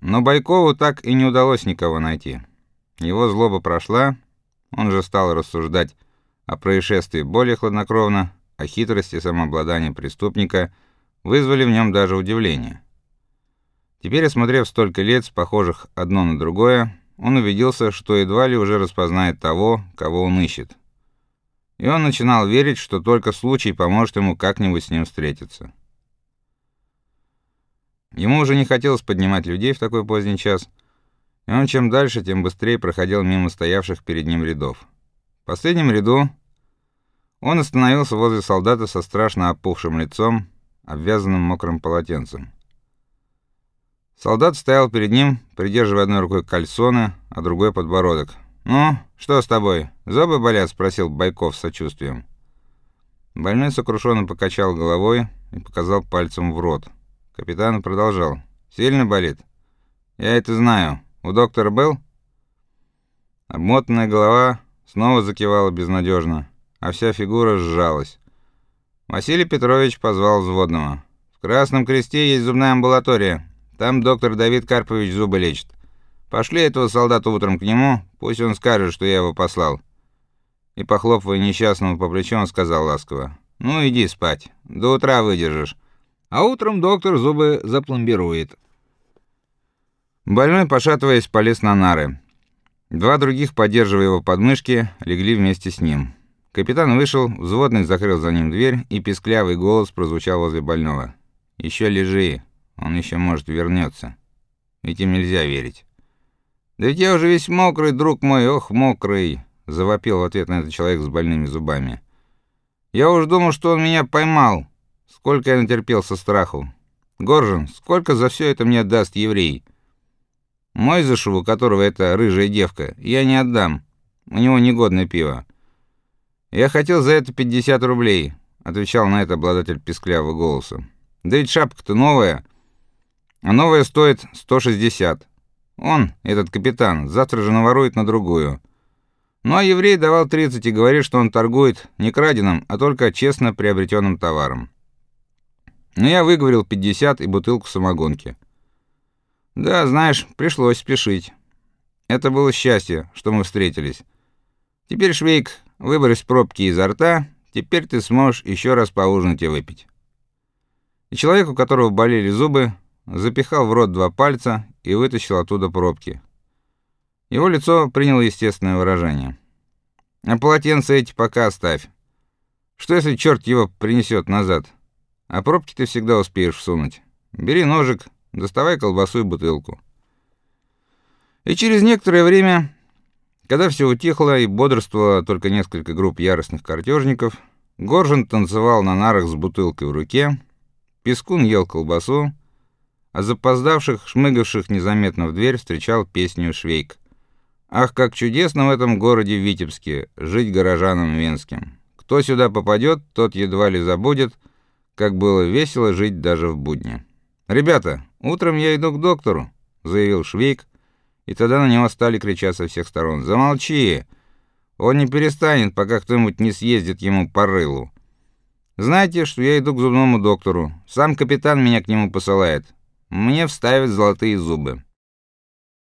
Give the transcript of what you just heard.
Но Байкову так и не удалось никого найти. Его злоба прошла, он же стал рассуждать о происшествии более хладнокровно, а хитрости и самообладание преступника вызвали в нем даже удивление. Теперь, осмотрев столько лиц, похожих одно на другое, он убедился, что едва ли уже распознает того, кого он ищет. И он начинал верить, что только случай поможет ему как-нибудь с ним встретиться. Ему уже не хотелось поднимать людей в такой поздний час, и он чем дальше, тем быстрее проходил мимо стоявших перед ним рядов. В последнем ряду он остановился возле солдата со страшно опухшим лицом, обвязанным мокрым полотенцем. Солдат стоял перед ним, придерживая одной рукой кальсоны, а другой подбородок. "Ну, что с тобой? Зубы болят?" спросил Байков с сочувствием. Больной сокрушенно покачал головой и показал пальцем в рот. Капитан продолжал: "Сильно болит?" "Я это знаю. У доктора был?" Обмотанная голова снова закивала безнадежно, а вся фигура сжалась. Василий Петрович позвал взводного. В Красном Кресте есть зубная амбулатория. Там доктор Давид Карпович зубы лечит. Пошли этого солдата утром к нему, пусть он скажет, что я его послал. И похлопывая несчастного по плечу, он сказал ласково: "Ну иди спать. До утра выдержишь. А утром доктор зубы запломбирует". Больной, пошатываясь, полез на нары. Два других, поддерживая его подмышки, легли вместе с ним. Капитан вышел, взводный закрыл за ним дверь, и писклявый голос прозвучал возле больного. «Еще лежи, он еще может вернется. Ведь им нельзя верить. Да ведь я уже весь мокрый, друг мой, ох, мокрый, завопил в ответ на это человек с больными зубами. Я уж думал, что он меня поймал. Сколько я натерпелся страху. Горжен, сколько за все это мне даст еврей? Мой Мойзышеву, которого эта рыжая девка, я не отдам. У него негодное пиво. Я хотел за это 50 рублей, отвечал на это обладатель писклявого голоса. Да ведь шапка-то новая. А новая стоит 160. Он, этот капитан, завтра же наворует на другую. Ну а еврей давал 30 и говорит, что он торгует не краденым, а только честно приобретенным товаром. Но я выговорил 50 и бутылку самогонки. Да, знаешь, пришлось спешить. Это было счастье, что мы встретились. Теперь, Швейк, выбрось пробки изо рта, теперь ты сможешь еще раз поужинать и выпить. И человек, у которого болели зубы, запихал в рот два пальца и вытащил оттуда пробки. Его лицо приняло естественное выражение. А полотенце эти пока оставь. Что если черт его принесет назад? А пробки ты всегда успеешь всунуть. Бери ножик, доставай колбасу и бутылку. И через некоторое время, когда все утихло и бодрствовало только несколько групп яростных картежников, Горжен танцевал на нарах с бутылкой в руке, Пескун ел колбасу, а запоздавших, шмыгавших незаметно в дверь встречал песню Швейк. Ах, как чудесно в этом городе Витебске жить горожанам венским. Кто сюда попадет, тот едва ли забудет, как было весело жить даже в будни. Ребята, утром я иду к доктору, заявил Швейк, и тогда на него стали кричать со всех сторон: "Замолчи! Он не перестанет, пока кто-нибудь не съездит ему по рылу. Знаете, что я иду к зубному доктору. Сам капитан меня к нему посылает. Мне вставят золотые зубы.